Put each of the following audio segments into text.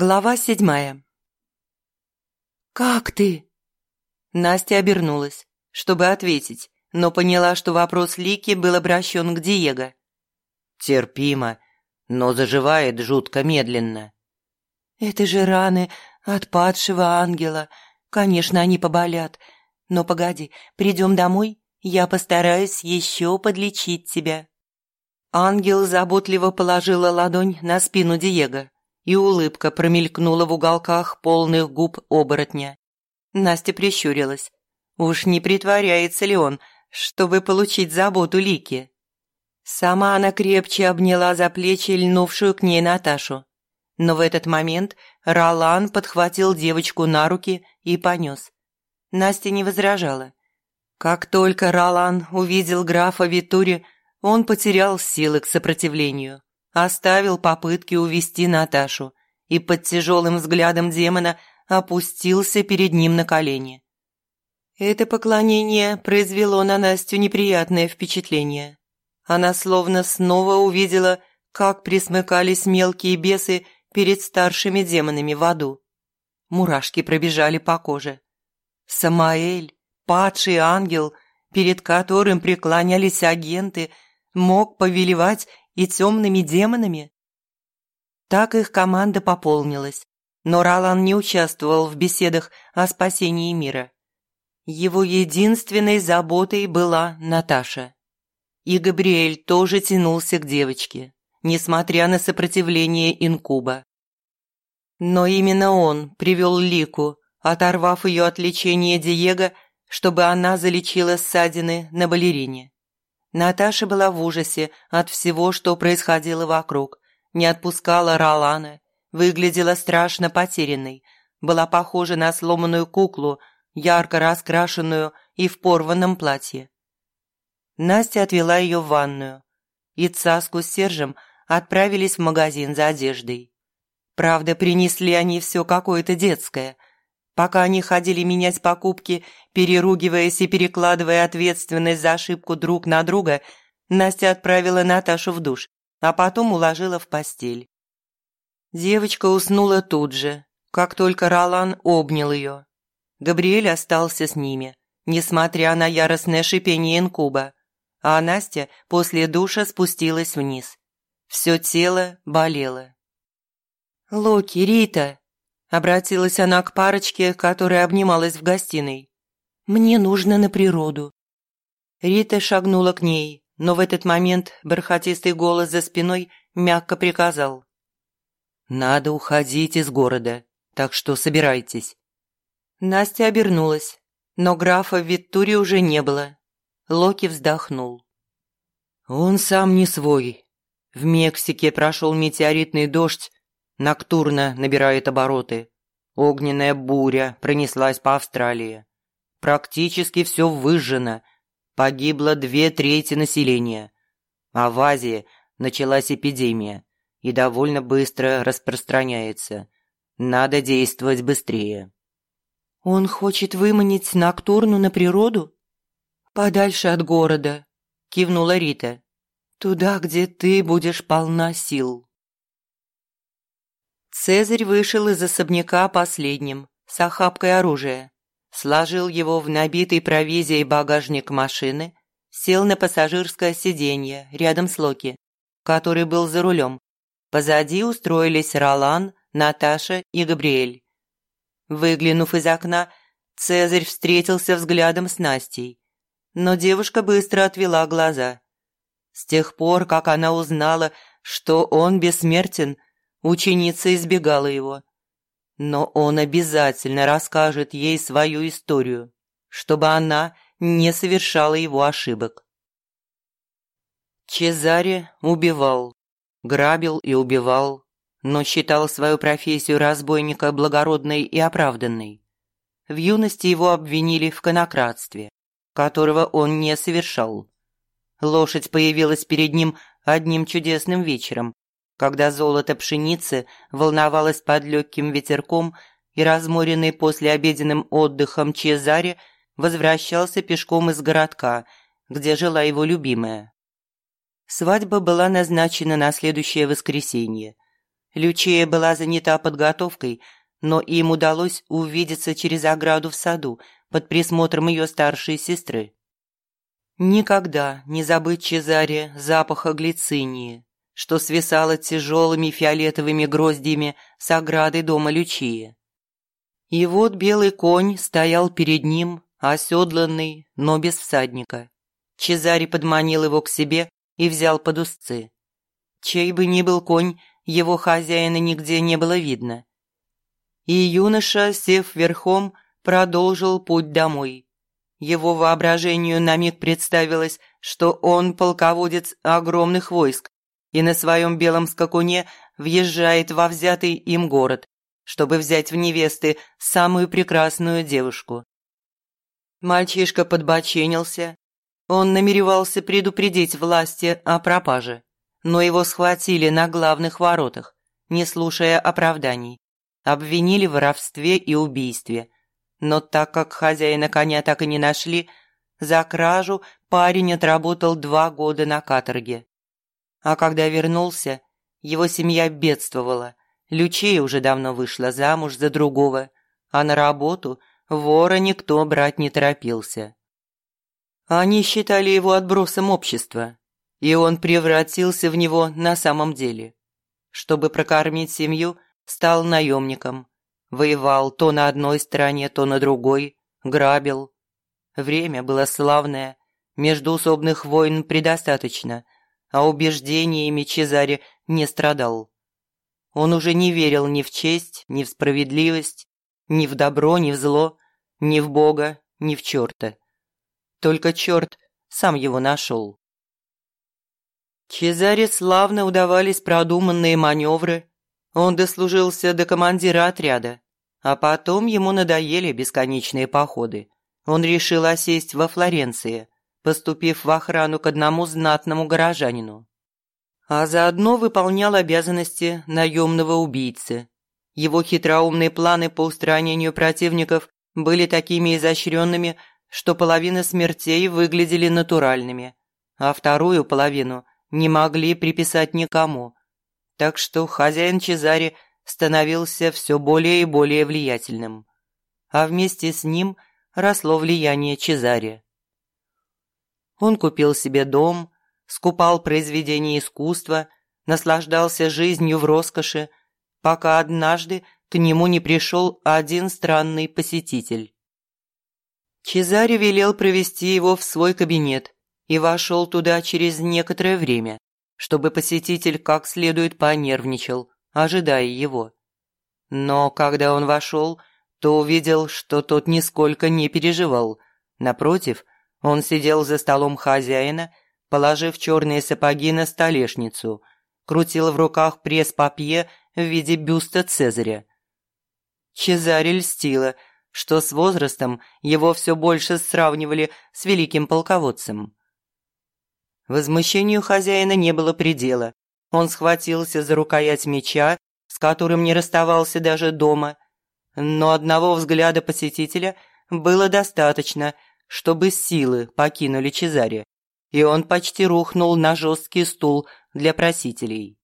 Глава седьмая. «Как ты?» Настя обернулась, чтобы ответить, но поняла, что вопрос Лики был обращен к Диего. «Терпимо, но заживает жутко медленно». «Это же раны от падшего ангела. Конечно, они поболят. Но погоди, придем домой, я постараюсь еще подлечить тебя». Ангел заботливо положила ладонь на спину Диего и улыбка промелькнула в уголках полных губ оборотня. Настя прищурилась. Уж не притворяется ли он, чтобы получить заботу Лики? Сама она крепче обняла за плечи льнувшую к ней Наташу. Но в этот момент Ролан подхватил девочку на руки и понес. Настя не возражала. Как только Ролан увидел графа Витури, он потерял силы к сопротивлению оставил попытки увести Наташу и под тяжелым взглядом демона опустился перед ним на колени. Это поклонение произвело на Настю неприятное впечатление. Она словно снова увидела, как присмыкались мелкие бесы перед старшими демонами в аду. Мурашки пробежали по коже. Самаэль, падший ангел, перед которым преклонялись агенты, мог повелевать и темными демонами? Так их команда пополнилась, но Ролан не участвовал в беседах о спасении мира. Его единственной заботой была Наташа. И Габриэль тоже тянулся к девочке, несмотря на сопротивление инкуба. Но именно он привел Лику, оторвав ее от лечения Диего, чтобы она залечила ссадины на балерине. Наташа была в ужасе от всего, что происходило вокруг. Не отпускала Ролана, выглядела страшно потерянной, была похожа на сломанную куклу, ярко раскрашенную и в порванном платье. Настя отвела ее в ванную, и Цаску с Сержем отправились в магазин за одеждой. Правда, принесли они все какое-то детское – Пока они ходили менять покупки, переругиваясь и перекладывая ответственность за ошибку друг на друга, Настя отправила Наташу в душ, а потом уложила в постель. Девочка уснула тут же, как только Ролан обнял ее. Габриэль остался с ними, несмотря на яростное шипение инкуба, а Настя после душа спустилась вниз. Все тело болело. «Локи, Рита!» Обратилась она к парочке, которая обнималась в гостиной. «Мне нужно на природу». Рита шагнула к ней, но в этот момент бархатистый голос за спиной мягко приказал. «Надо уходить из города, так что собирайтесь». Настя обернулась, но графа в Виттуре уже не было. Локи вздохнул. «Он сам не свой. В Мексике прошел метеоритный дождь, Ноктурно набирает обороты. Огненная буря пронеслась по Австралии. Практически все выжжено. Погибло две трети населения. А в Азии началась эпидемия и довольно быстро распространяется. Надо действовать быстрее. «Он хочет выманить Ноктурну на природу?» «Подальше от города», – кивнула Рита. «Туда, где ты будешь полна сил». Цезарь вышел из особняка последним, с охапкой оружия, сложил его в набитый провизией багажник машины, сел на пассажирское сиденье рядом с Локи, который был за рулем. Позади устроились Ролан, Наташа и Габриэль. Выглянув из окна, Цезарь встретился взглядом с Настей, но девушка быстро отвела глаза. С тех пор, как она узнала, что он бессмертен – Ученица избегала его. Но он обязательно расскажет ей свою историю, чтобы она не совершала его ошибок. Чезаре убивал, грабил и убивал, но считал свою профессию разбойника благородной и оправданной. В юности его обвинили в конократстве, которого он не совершал. Лошадь появилась перед ним одним чудесным вечером, когда золото пшеницы волновалось под легким ветерком и разморенный после обеденным отдыхом Чезаре возвращался пешком из городка, где жила его любимая. Свадьба была назначена на следующее воскресенье. Лючия была занята подготовкой, но им удалось увидеться через ограду в саду под присмотром ее старшей сестры. Никогда не забыть Чезаре запаха глицинии, что свисало тяжелыми фиолетовыми гроздьями с ограды дома Лючии. И вот белый конь стоял перед ним, оседланный, но без всадника. Чезари подманил его к себе и взял под узцы. Чей бы ни был конь, его хозяина нигде не было видно. И юноша, сев верхом, продолжил путь домой. Его воображению на миг представилось, что он полководец огромных войск и на своем белом скакуне въезжает во взятый им город, чтобы взять в невесты самую прекрасную девушку. Мальчишка подбоченился. Он намеревался предупредить власти о пропаже, но его схватили на главных воротах, не слушая оправданий. Обвинили в воровстве и убийстве – но так как хозяина коня так и не нашли, за кражу парень отработал два года на каторге. А когда вернулся, его семья бедствовала. Лючия уже давно вышла замуж за другого, а на работу вора никто брать не торопился. Они считали его отбросом общества, и он превратился в него на самом деле. Чтобы прокормить семью, стал наемником, Воевал то на одной стороне, то на другой, грабил. Время было славное, междуусобных войн предостаточно, а убеждениями Чезаре не страдал. Он уже не верил ни в честь, ни в справедливость, ни в добро, ни в зло, ни в Бога, ни в черта. Только черт сам его нашел. Чезаре славно удавались продуманные маневры, он дослужился до командира отряда, а потом ему надоели бесконечные походы. Он решил осесть во Флоренции, поступив в охрану к одному знатному горожанину. А заодно выполнял обязанности наемного убийцы. Его хитроумные планы по устранению противников были такими изощренными, что половина смертей выглядели натуральными, а вторую половину не могли приписать никому, так что хозяин Чезари становился все более и более влиятельным, а вместе с ним росло влияние Чезари. Он купил себе дом, скупал произведения искусства, наслаждался жизнью в роскоши, пока однажды к нему не пришел один странный посетитель. Чезаре велел провести его в свой кабинет и вошел туда через некоторое время чтобы посетитель как следует понервничал, ожидая его. Но когда он вошел, то увидел, что тот нисколько не переживал. Напротив, он сидел за столом хозяина, положив черные сапоги на столешницу, крутил в руках пресс-папье в виде бюста Цезаря. Чезарь льстила, что с возрастом его все больше сравнивали с великим полководцем. Возмущению хозяина не было предела. Он схватился за рукоять меча, с которым не расставался даже дома. Но одного взгляда посетителя было достаточно, чтобы силы покинули Чезаре, и он почти рухнул на жесткий стул для просителей.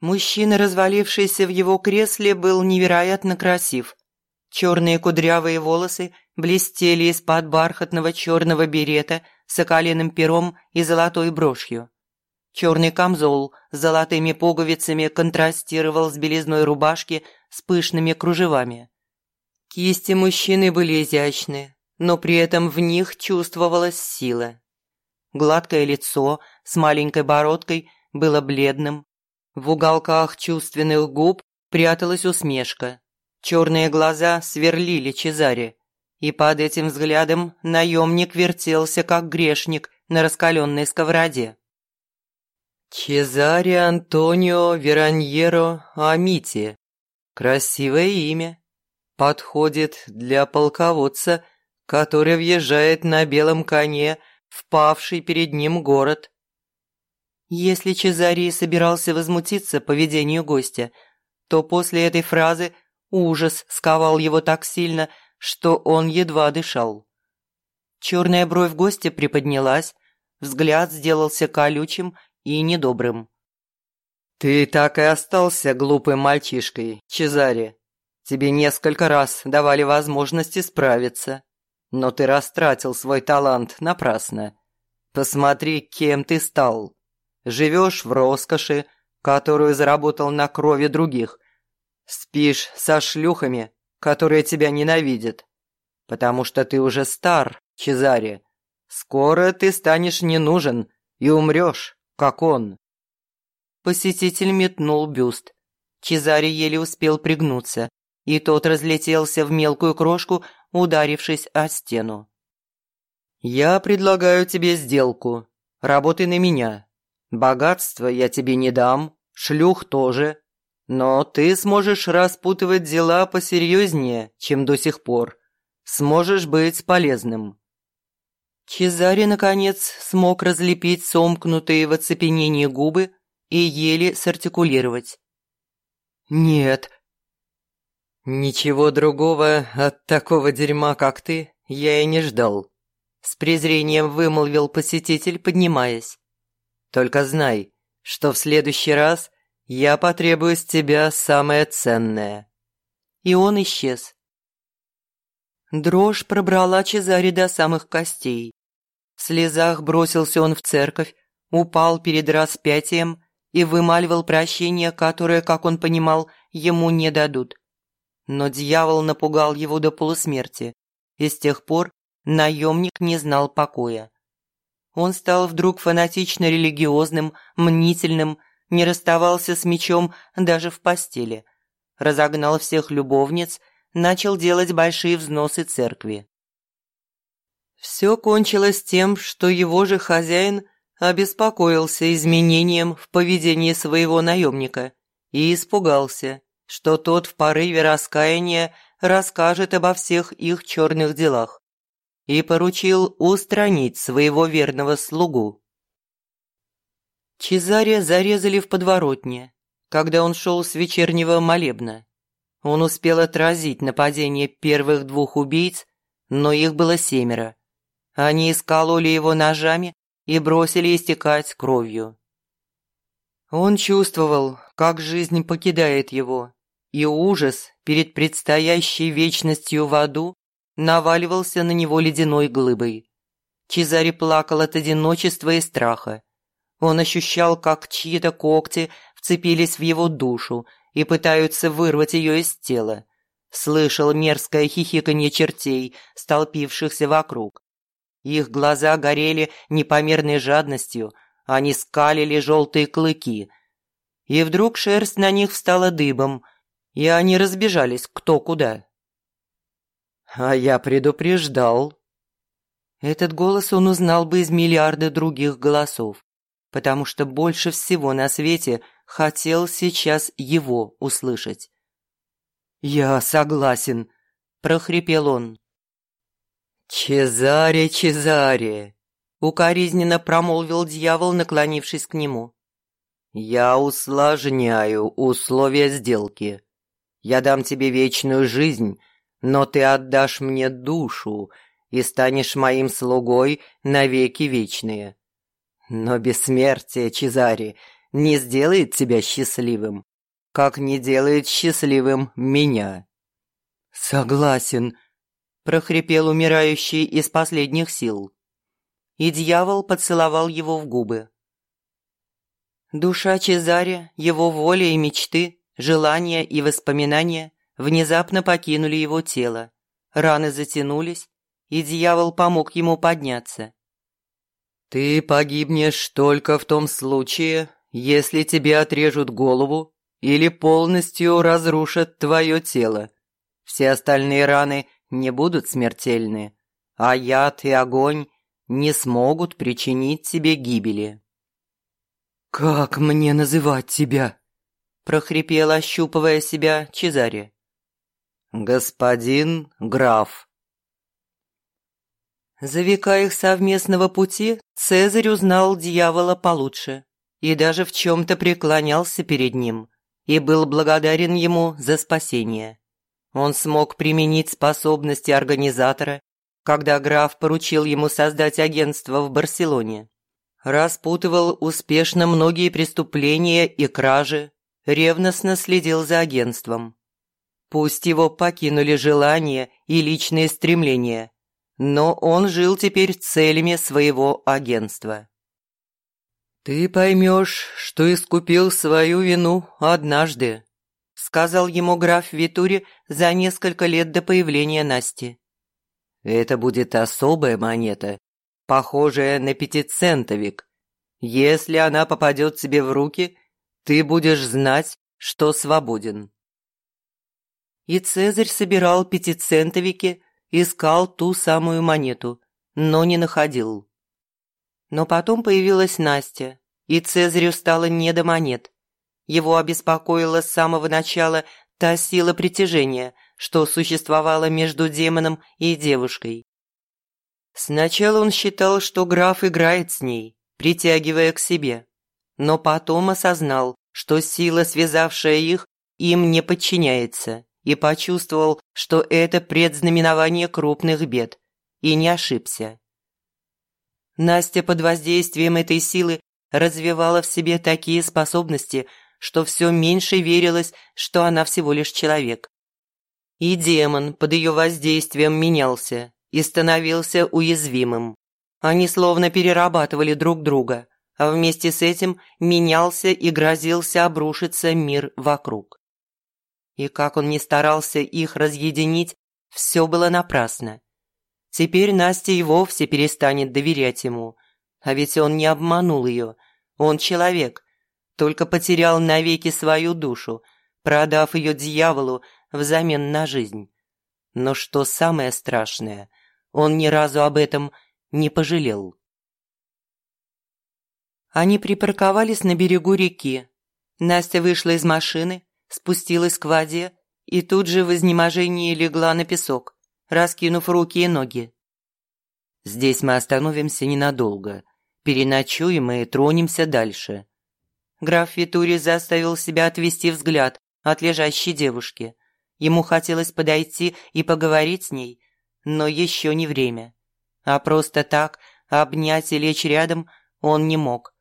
Мужчина, развалившийся в его кресле, был невероятно красив. Черные кудрявые волосы блестели из-под бархатного черного берета – с окаленным пером и золотой брошью. Черный камзол с золотыми пуговицами контрастировал с белизной рубашки с пышными кружевами. Кисти мужчины были изящны, но при этом в них чувствовалась сила. Гладкое лицо с маленькой бородкой было бледным. В уголках чувственных губ пряталась усмешка. Черные глаза сверлили Чезаре, и под этим взглядом наемник вертелся, как грешник на раскаленной сковороде. Чезаре Антонио Вераньеро Амити. Красивое имя. Подходит для полководца, который въезжает на белом коне в павший перед ним город. Если Чезарий собирался возмутиться поведению гостя, то после этой фразы ужас сковал его так сильно, что он едва дышал. Черная бровь гостя приподнялась, взгляд сделался колючим и недобрым. «Ты так и остался глупым мальчишкой, Чезаре. Тебе несколько раз давали возможность исправиться, но ты растратил свой талант напрасно. Посмотри, кем ты стал. Живешь в роскоши, которую заработал на крови других. Спишь со шлюхами, которые тебя ненавидят. Потому что ты уже стар, Чезаре. Скоро ты станешь не нужен и умрешь, как он. Посетитель метнул бюст. Чезаре еле успел пригнуться, и тот разлетелся в мелкую крошку, ударившись о стену. «Я предлагаю тебе сделку. Работай на меня. Богатство я тебе не дам, шлюх тоже. Но ты сможешь распутывать дела посерьезнее, чем до сих пор. Сможешь быть полезным». Чезаре, наконец, смог разлепить сомкнутые в оцепенении губы и еле сартикулировать. «Нет». «Ничего другого от такого дерьма, как ты, я и не ждал», – с презрением вымолвил посетитель, поднимаясь. «Только знай, что в следующий раз я потребую с тебя самое ценное». И он исчез. Дрожь пробрала Чезаре до самых костей. В слезах бросился он в церковь, упал перед распятием и вымаливал прощение, которое, как он понимал, ему не дадут. Но дьявол напугал его до полусмерти, и с тех пор наемник не знал покоя. Он стал вдруг фанатично религиозным, мнительным, не расставался с мечом даже в постели, разогнал всех любовниц, начал делать большие взносы церкви. Все кончилось тем, что его же хозяин – обеспокоился изменением в поведении своего наемника и испугался, что тот в порыве раскаяния расскажет обо всех их черных делах и поручил устранить своего верного слугу. Чезаря зарезали в подворотне, когда он шел с вечернего молебна. Он успел отразить нападение первых двух убийц, но их было семеро. Они искололи его ножами и бросили истекать кровью. Он чувствовал, как жизнь покидает его, и ужас перед предстоящей вечностью в аду наваливался на него ледяной глыбой. Чезари плакал от одиночества и страха. Он ощущал, как чьи-то когти вцепились в его душу и пытаются вырвать ее из тела. Слышал мерзкое хихиканье чертей, столпившихся вокруг. Их глаза горели непомерной жадностью, они скалили желтые клыки. И вдруг шерсть на них встала дыбом, и они разбежались кто куда. «А я предупреждал». Этот голос он узнал бы из миллиарда других голосов, потому что больше всего на свете хотел сейчас его услышать. «Я согласен», – прохрипел он. «Чезаре, Чезаре!» – укоризненно промолвил дьявол, наклонившись к нему. «Я усложняю условия сделки. Я дам тебе вечную жизнь, но ты отдашь мне душу и станешь моим слугой навеки вечные. Но бессмертие, Чезаре, не сделает тебя счастливым, как не делает счастливым меня». «Согласен», прохрипел умирающий из последних сил. И дьявол поцеловал его в губы. Душа Чезаря, его воля и мечты, желания и воспоминания внезапно покинули его тело. Раны затянулись, и дьявол помог ему подняться. «Ты погибнешь только в том случае, если тебе отрежут голову или полностью разрушат твое тело. Все остальные раны не будут смертельны, а яд и огонь не смогут причинить тебе гибели. «Как мне называть тебя?» – прохрипел, ощупывая себя Чезаре. «Господин граф». За века их совместного пути Цезарь узнал дьявола получше и даже в чем-то преклонялся перед ним и был благодарен ему за спасение. Он смог применить способности организатора, когда граф поручил ему создать агентство в Барселоне. Распутывал успешно многие преступления и кражи, ревностно следил за агентством. Пусть его покинули желания и личные стремления, но он жил теперь целями своего агентства. «Ты поймешь, что искупил свою вину однажды», сказал ему граф Витури за несколько лет до появления Насти. «Это будет особая монета, похожая на пятицентовик. Если она попадет тебе в руки, ты будешь знать, что свободен». И Цезарь собирал пятицентовики, искал ту самую монету, но не находил. Но потом появилась Настя, и Цезарю стало не до монет. Его обеспокоила с самого начала та сила притяжения, что существовала между демоном и девушкой. Сначала он считал, что граф играет с ней, притягивая к себе, но потом осознал, что сила, связавшая их, им не подчиняется, и почувствовал, что это предзнаменование крупных бед, и не ошибся. Настя под воздействием этой силы развивала в себе такие способности, что все меньше верилось, что она всего лишь человек. И демон под ее воздействием менялся и становился уязвимым. Они словно перерабатывали друг друга, а вместе с этим менялся и грозился обрушиться мир вокруг. И как он ни старался их разъединить, все было напрасно. Теперь Настя и вовсе перестанет доверять ему, а ведь он не обманул ее, он человек, только потерял навеки свою душу, продав ее дьяволу взамен на жизнь. Но что самое страшное, он ни разу об этом не пожалел. Они припарковались на берегу реки. Настя вышла из машины, спустилась к воде и тут же в изнеможении легла на песок, раскинув руки и ноги. «Здесь мы остановимся ненадолго», Переночуем и тронемся дальше». Граф Витури заставил себя отвести взгляд от лежащей девушки. Ему хотелось подойти и поговорить с ней, но еще не время. А просто так обнять и лечь рядом он не мог.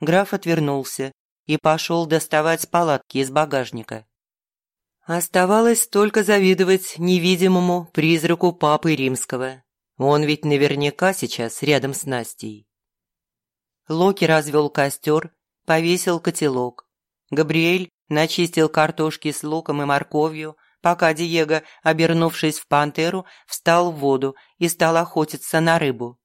Граф отвернулся и пошел доставать палатки из багажника. Оставалось только завидовать невидимому призраку папы римского. Он ведь наверняка сейчас рядом с Настей. Локи развел костер, повесил котелок. Габриэль начистил картошки с луком и морковью, пока Диего, обернувшись в пантеру, встал в воду и стал охотиться на рыбу.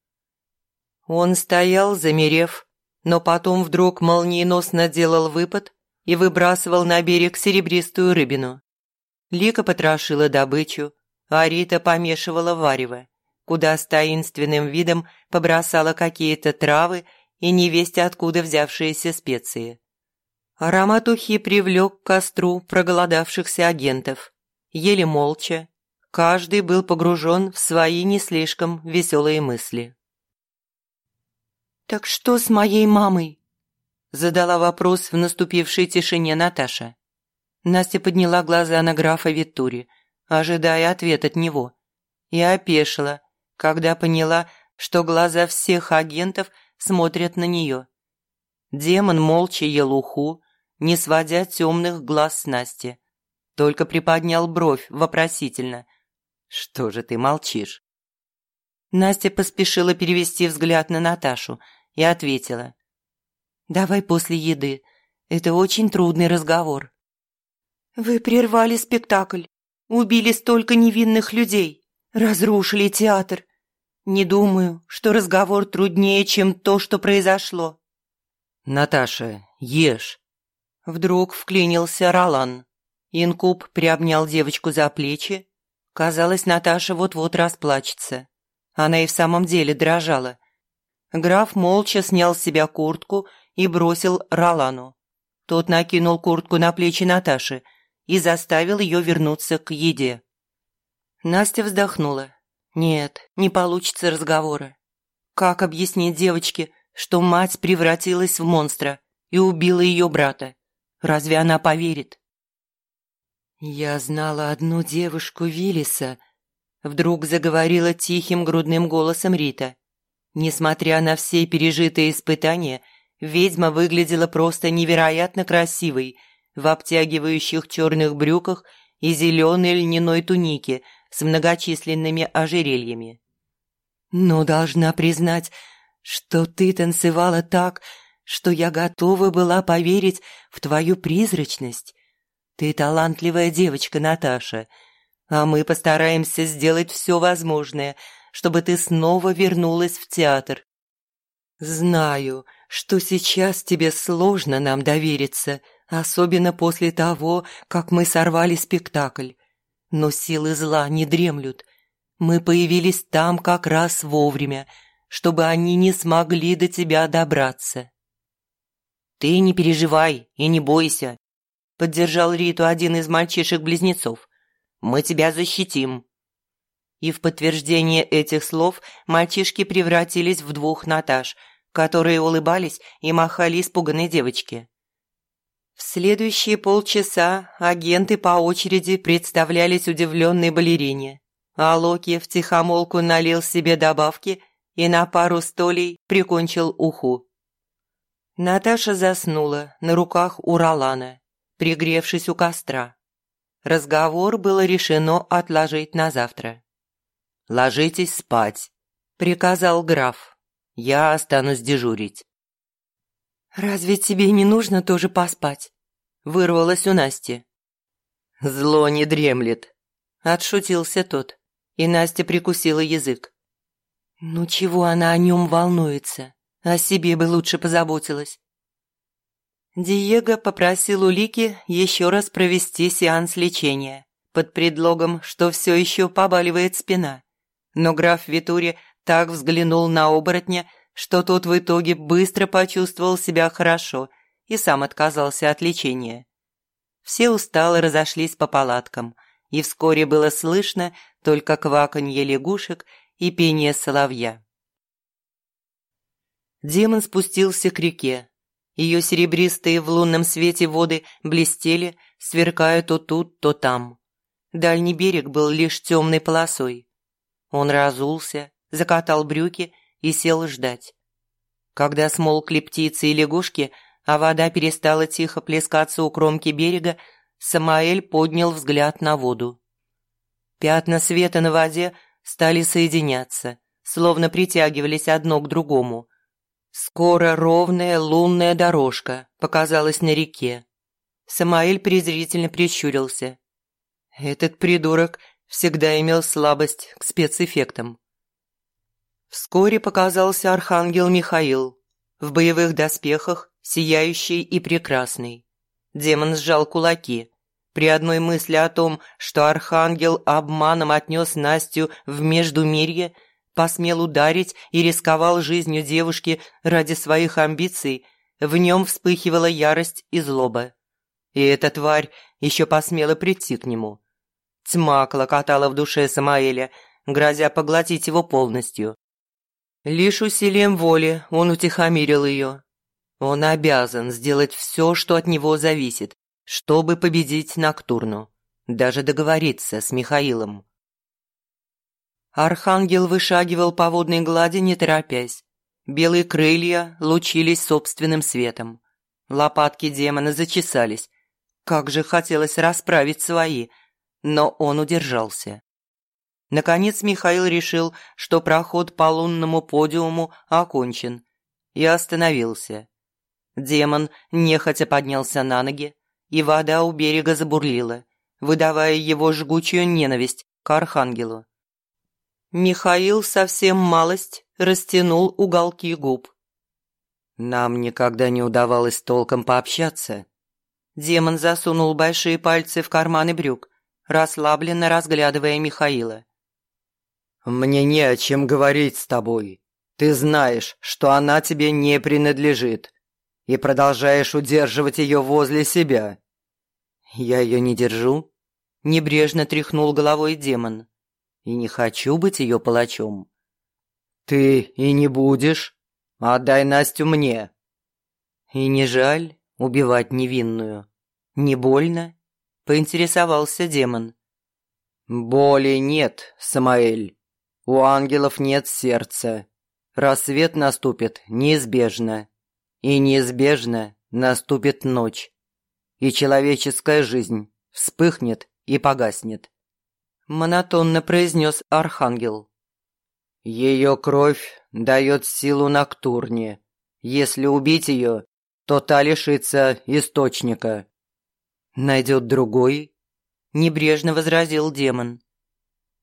Он стоял, замерев, но потом вдруг молниеносно делал выпад и выбрасывал на берег серебристую рыбину. Лика потрошила добычу, а Рита помешивала варево, куда с таинственным видом побросала какие-то травы и невесть откуда взявшиеся специи. Аромат ухи привлек к костру проголодавшихся агентов. Ели молча, каждый был погружен в свои не слишком веселые мысли. «Так что с моей мамой?» Задала вопрос в наступившей тишине Наташа. Настя подняла глаза на графа Виттури, ожидая ответ от него, и опешила, когда поняла, что глаза всех агентов – смотрят на нее. Демон молча ел уху, не сводя темных глаз с Насти. Только приподнял бровь вопросительно. «Что же ты молчишь?» Настя поспешила перевести взгляд на Наташу и ответила. «Давай после еды. Это очень трудный разговор». «Вы прервали спектакль, убили столько невинных людей, разрушили театр. Не думаю, что разговор труднее, чем то, что произошло. Наташа, ешь. Вдруг вклинился Ролан. Инкуб приобнял девочку за плечи. Казалось, Наташа вот-вот расплачется. Она и в самом деле дрожала. Граф молча снял с себя куртку и бросил Ролану. Тот накинул куртку на плечи Наташи и заставил ее вернуться к еде. Настя вздохнула. Нет, не получится разговора. Как объяснить девочке, что мать превратилась в монстра и убила ее брата? Разве она поверит? «Я знала одну девушку Виллиса», — вдруг заговорила тихим грудным голосом Рита. Несмотря на все пережитые испытания, ведьма выглядела просто невероятно красивой в обтягивающих черных брюках и зеленой льняной тунике с многочисленными ожерельями. Но должна признать, что ты танцевала так, что я готова была поверить в твою призрачность. Ты талантливая девочка, Наташа, а мы постараемся сделать все возможное, чтобы ты снова вернулась в театр. Знаю, что сейчас тебе сложно нам довериться, особенно после того, как мы сорвали спектакль. Но силы зла не дремлют. Мы появились там как раз вовремя, чтобы они не смогли до тебя добраться. «Ты не переживай и не бойся», – поддержал Риту один из мальчишек-близнецов. «Мы тебя защитим». И в подтверждение этих слов мальчишки превратились в двух Наташ, которые улыбались и махали испуганной девочке. В следующие полчаса агенты по очереди представлялись удивленной балерине, а Локи втихомолку налил себе добавки и на пару столей прикончил уху. Наташа заснула на руках у Ролана, пригревшись у костра. Разговор было решено отложить на завтра. «Ложитесь спать», — приказал граф. «Я останусь дежурить». «Разве тебе не нужно тоже поспать?» — вырвалось у Насти. «Зло не дремлет», — отшутился тот, и Настя прикусила язык. «Ну чего она о нем волнуется?» О себе бы лучше позаботилась. Диего попросил у Лики еще раз провести сеанс лечения под предлогом, что все еще побаливает спина. Но граф Витури так взглянул на оборотня, что тот в итоге быстро почувствовал себя хорошо и сам отказался от лечения. Все устало разошлись по палаткам, и вскоре было слышно только кваканье лягушек и пение соловья. Демон спустился к реке. Ее серебристые в лунном свете воды блестели, сверкая то тут, то там. Дальний берег был лишь темной полосой. Он разулся, закатал брюки и сел ждать. Когда смолкли птицы и лягушки, а вода перестала тихо плескаться у кромки берега, Самаэль поднял взгляд на воду. Пятна света на воде стали соединяться, словно притягивались одно к другому – Скоро ровная лунная дорожка показалась на реке. Самаэль презрительно прищурился. Этот придурок всегда имел слабость к спецэффектам. Вскоре показался архангел Михаил, в боевых доспехах, сияющий и прекрасный. Демон сжал кулаки. При одной мысли о том, что архангел обманом отнес Настю в Междумирье, посмел ударить и рисковал жизнью девушки ради своих амбиций, в нем вспыхивала ярость и злоба. И эта тварь еще посмела прийти к нему. Тьма клокотала в душе Самаэля, грозя поглотить его полностью. Лишь усилием воли он утихомирил ее. Он обязан сделать все, что от него зависит, чтобы победить Ноктурну, даже договориться с Михаилом. Архангел вышагивал по водной глади, не торопясь. Белые крылья лучились собственным светом. Лопатки демона зачесались. Как же хотелось расправить свои, но он удержался. Наконец Михаил решил, что проход по лунному подиуму окончен, и остановился. Демон нехотя поднялся на ноги, и вода у берега забурлила, выдавая его жгучую ненависть к Архангелу. Михаил совсем малость растянул уголки губ. «Нам никогда не удавалось толком пообщаться». Демон засунул большие пальцы в карманы брюк, расслабленно разглядывая Михаила. «Мне не о чем говорить с тобой. Ты знаешь, что она тебе не принадлежит, и продолжаешь удерживать ее возле себя». «Я ее не держу», – небрежно тряхнул головой демон и не хочу быть ее палачом». «Ты и не будешь? Отдай Настю мне». «И не жаль убивать невинную? Не больно?» – поинтересовался демон. «Боли нет, Самаэль. У ангелов нет сердца. рассвет наступит неизбежно. И неизбежно наступит ночь. И человеческая жизнь вспыхнет и погаснет. Монотонно произнес Архангел. Ее кровь дает силу Ноктурне. Если убить ее, то та лишится источника. Найдет другой? Небрежно возразил демон.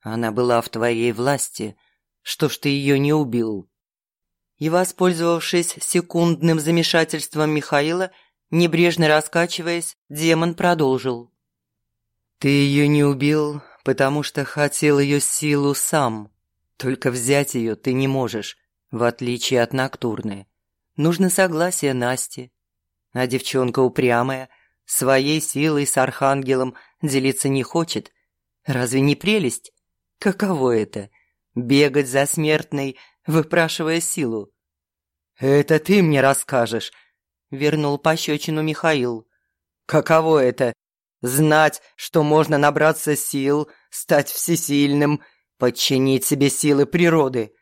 Она была в твоей власти. Что ж ты ее не убил? И, воспользовавшись секундным замешательством Михаила, небрежно раскачиваясь, демон продолжил. Ты ее не убил, потому что хотел ее силу сам. Только взять ее ты не можешь, в отличие от Ноктурны. Нужно согласие Насти. А девчонка упрямая, своей силой с Архангелом делиться не хочет. Разве не прелесть? Каково это – бегать за смертной, выпрашивая силу? «Это ты мне расскажешь», – вернул пощечину Михаил. «Каково это – знать, что можно набраться сил, стать всесильным, подчинить себе силы природы?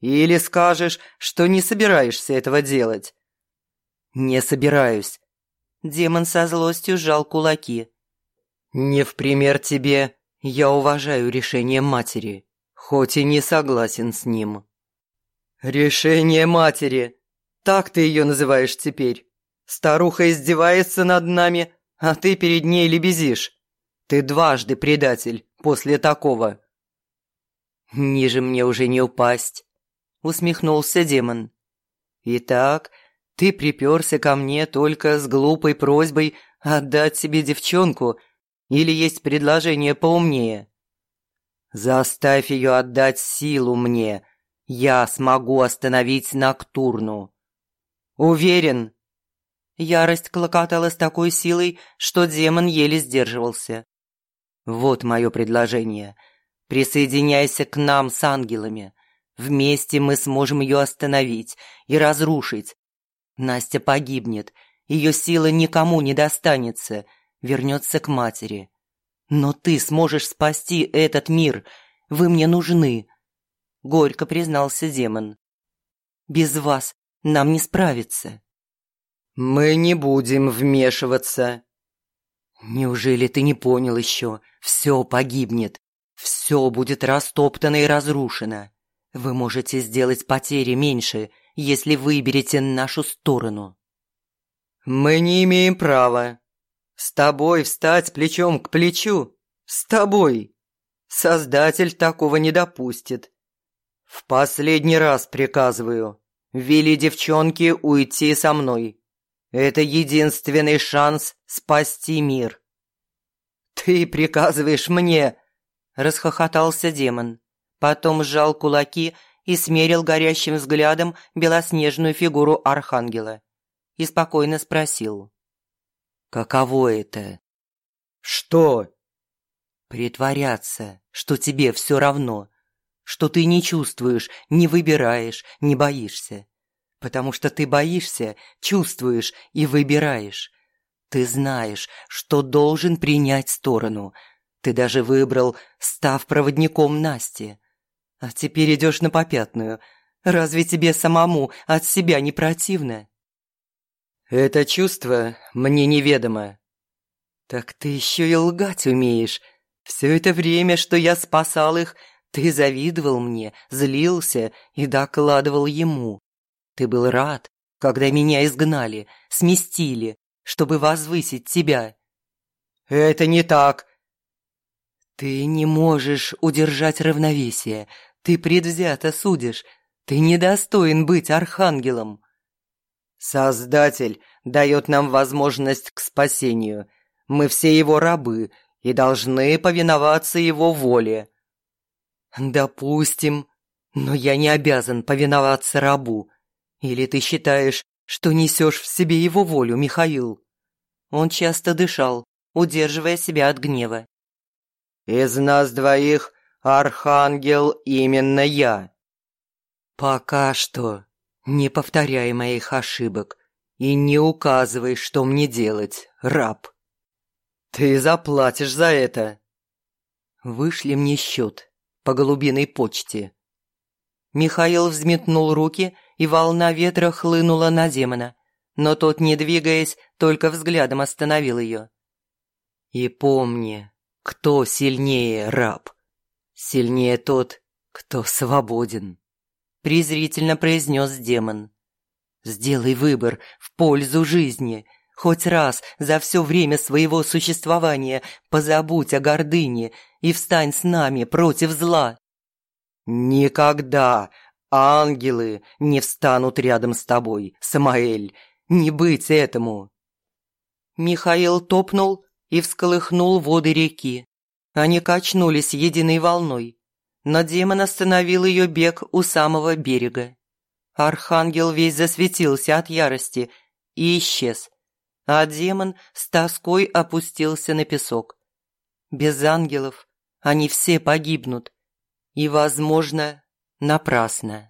Или скажешь, что не собираешься этого делать?» «Не собираюсь». Демон со злостью сжал кулаки. «Не в пример тебе, я уважаю решение матери, хоть и не согласен с ним». «Решение матери! Так ты ее называешь теперь? Старуха издевается над нами, а ты перед ней лебезишь. Ты дважды предатель после такого». «Ниже мне уже не упасть», — усмехнулся демон. «Итак, ты приперся ко мне только с глупой просьбой отдать себе девчонку — или есть предложение поумнее? Заставь ее отдать силу мне. Я смогу остановить Ноктурну. Уверен. Ярость клокотала с такой силой, что демон еле сдерживался. Вот мое предложение. Присоединяйся к нам с ангелами. Вместе мы сможем ее остановить и разрушить. Настя погибнет. Ее сила никому не достанется — вернется к матери. Но ты сможешь спасти этот мир. Вы мне нужны. Горько признался демон. Без вас нам не справиться. Мы не будем вмешиваться. Неужели ты не понял еще? Все погибнет. Все будет растоптано и разрушено. Вы можете сделать потери меньше, если выберете нашу сторону. Мы не имеем права, с тобой встать плечом к плечу? С тобой? Создатель такого не допустит. В последний раз приказываю. Вели девчонке уйти со мной. Это единственный шанс спасти мир. Ты приказываешь мне? Расхохотался демон. Потом сжал кулаки и смерил горящим взглядом белоснежную фигуру архангела. И спокойно спросил. Каково это? Что? Притворяться, что тебе все равно, что ты не чувствуешь, не выбираешь, не боишься. Потому что ты боишься, чувствуешь и выбираешь. Ты знаешь, что должен принять сторону. Ты даже выбрал, став проводником Насти. А теперь идешь на попятную. Разве тебе самому от себя не противно? Это чувство мне неведомо. Так ты еще и лгать умеешь. Все это время, что я спасал их, ты завидовал мне, злился и докладывал ему. Ты был рад, когда меня изгнали, сместили, чтобы возвысить тебя. Это не так. Ты не можешь удержать равновесие. Ты предвзято судишь. Ты недостоин быть архангелом. Создатель дает нам возможность к спасению. Мы все его рабы и должны повиноваться его воле. Допустим, но я не обязан повиноваться рабу. Или ты считаешь, что несешь в себе его волю, Михаил? Он часто дышал, удерживая себя от гнева. Из нас двоих архангел именно я. Пока что. Не повторяй моих ошибок и не указывай, что мне делать, раб. Ты заплатишь за это. Вышли мне счет по голубиной почте. Михаил взметнул руки, и волна ветра хлынула на демона. Но тот, не двигаясь, только взглядом остановил ее. «И помни, кто сильнее раб? Сильнее тот, кто свободен», – презрительно произнес демон. «Сделай выбор в пользу жизни. Хоть раз за все время своего существования позабудь о гордыне и встань с нами против зла». «Никогда ангелы не встанут рядом с тобой, Самаэль. Не быть этому!» Михаил топнул и всколыхнул воды реки. Они качнулись единой волной, но демон остановил ее бег у самого берега. Архангел весь засветился от ярости и исчез, а демон с тоской опустился на песок. Без ангелов они все погибнут, и, возможно, напрасно.